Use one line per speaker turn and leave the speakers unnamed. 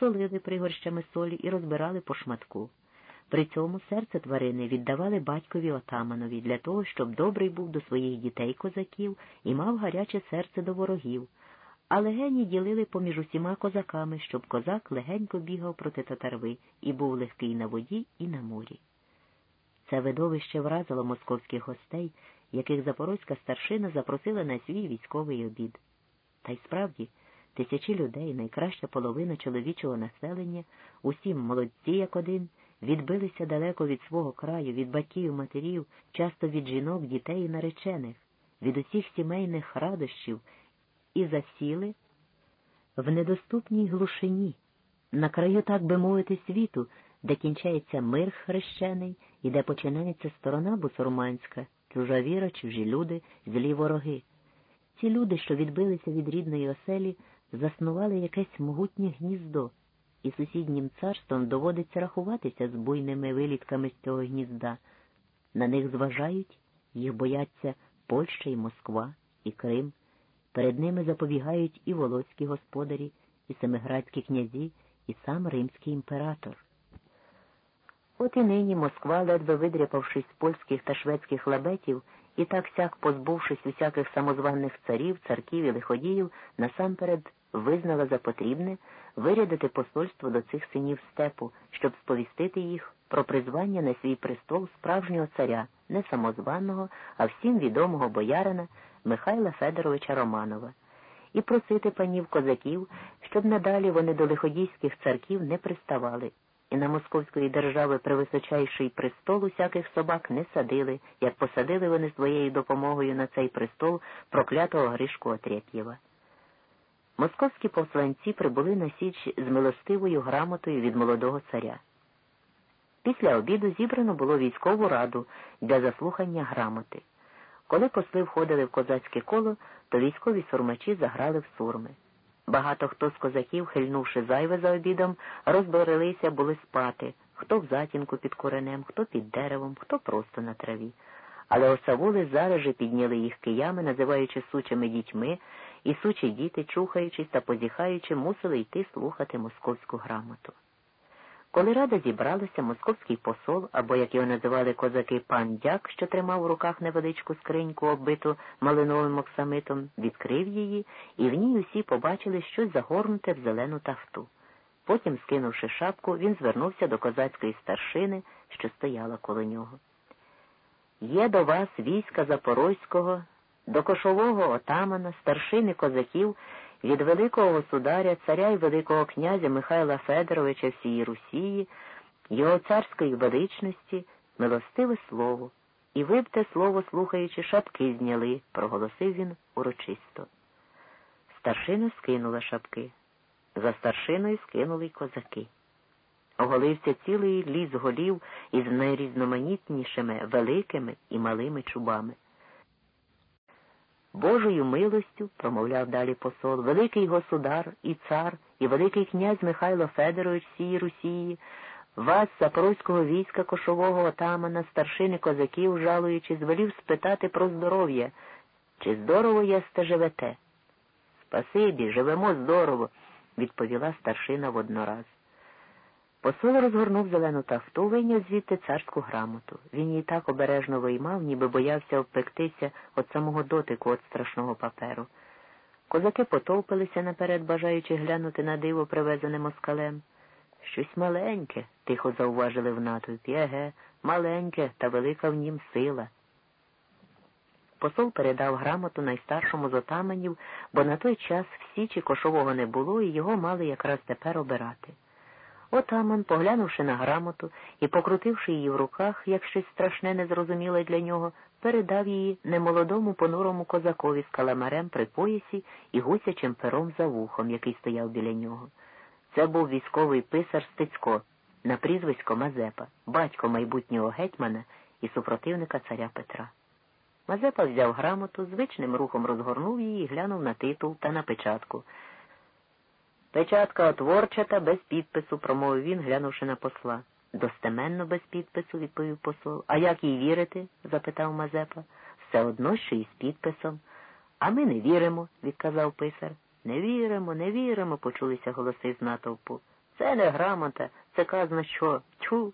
солили пригорщами солі і розбирали по шматку. При цьому серце тварини віддавали батькові отаманові для того, щоб добрий був до своїх дітей козаків і мав гаряче серце до ворогів, а легені ділили поміж усіма козаками, щоб козак легенько бігав проти татарви і був легкий на воді і на морі. Це видовище вразило московських гостей, яких запорозька старшина запросила на свій військовий обід. Та й справді, тисячі людей, найкраща половина чоловічого населення, усім молодці, як один, відбилися далеко від свого краю, від батьків, матерів, часто від жінок, дітей і наречених, від усіх сімейних радощів і засіли в недоступній глушині, на краю, так би мовити, світу, де кінчається мир хрещений і де починається сторона бусурманська, чужа віра, чужі люди, злі вороги. Ці люди, що відбилися від рідної оселі, заснували якесь могутнє гніздо, і сусіднім царством доводиться рахуватися з буйними вилітками з цього гнізда. На них зважають, їх бояться Польща і Москва, і Крим. Перед ними запобігають і волоцькі господарі, і семиградські князі, і сам римський імператор. От і нині Москва, ледве видряпавшись з польських та шведських лабетів, і так сяк позбувшись усяких самозваних царів, царків і лиходіїв, насамперед визнала за потрібне вирядити посольство до цих синів степу, щоб сповістити їх про призвання на свій престол справжнього царя, не самозваного, а всім відомого боярина Михайла Федоровича Романова, і просити панів козаків, щоб надалі вони до лиходійських царків не приставали і на московської держави превисочайший престол усяких собак не садили, як посадили вони своєю допомогою на цей престол проклятого Гришку Отрєп'єва. Московські посланці прибули на Січ з милостивою грамотою від молодого царя. Після обіду зібрано було військову раду для заслухання грамоти. Коли посли входили в козацьке коло, то військові сурмачі заграли в сурми. Багато хто з козаків, хильнувши зайве за обідом, розборилися були спати, хто в затінку під коренем, хто під деревом, хто просто на траві. Але осавули зараз же підняли їх киями, називаючи сучими дітьми, і сучі діти, чухаючись та позіхаючи, мусили йти слухати московську грамоту. Коли рада зібралася, московський посол, або, як його називали козаки, пан дяк, що тримав у руках невеличку скриньку, оббиту малиновим оксамитом, відкрив її, і в ній усі побачили щось загорнуте в зелену тафту. Потім, скинувши шапку, він звернувся до козацької старшини, що стояла коло нього. Є до вас війська Запорозького, до кошового отамана, старшини козаків від Великого Государя, царя і Великого князя Михайла Федоровича всієї Русії, його царської величності, милостиве слово, і ви б те слово, слухаючи, шапки зняли, проголосив він урочисто. Старшина скинула шапки. За старшиною скинули й козаки. Оголився цілий ліс голів із найрізноманітнішими великими і малими чубами. Божою милостю, промовляв далі посол, Великий Государ і цар, і Великий князь Михайло Федорович всієї Росії, вас, запорозького війська кошового отамана, старшини козаків, жалуючи, звелів спитати про здоров'я, чи здорово єсте живете? Спасибі, живемо здорово, відповіла старшина воднораз. Посол розгорнув зелену тафту, вийняв звідти царську грамоту. Він її так обережно виймав, ніби боявся обпектися від самого дотику від страшного паперу. Козаки потовпилися наперед, бажаючи глянути на диво, привезене москалем. Щось маленьке, тихо зауважили в натовпі. Еге, маленьке, та велика в нім сила. Посол передав грамоту найстаршому з отаманів, бо на той час всі чи кошового не було, і його мали якраз тепер обирати. Отаман, поглянувши на грамоту і покрутивши її в руках, як щось страшне незрозуміле для нього, передав її немолодому понурому козакові з каламарем при поясі і гусячим пером за вухом, який стояв біля нього. Це був військовий писар Стецько на прізвисько Мазепа, батько майбутнього гетьмана і супротивника царя Петра. Мазепа взяв грамоту, звичним рухом розгорнув її і глянув на титул та на печатку. Печатка отворчата, без підпису, промовив він, глянувши на посла. Достеменно без підпису, відповів посол. А як їй вірити? запитав Мазепа. Все одно, що і з підписом. А ми не віримо, відказав писар. Не віримо, не віримо, почулися голоси з натовпу. Це не грамота, це казна що. Тьфу.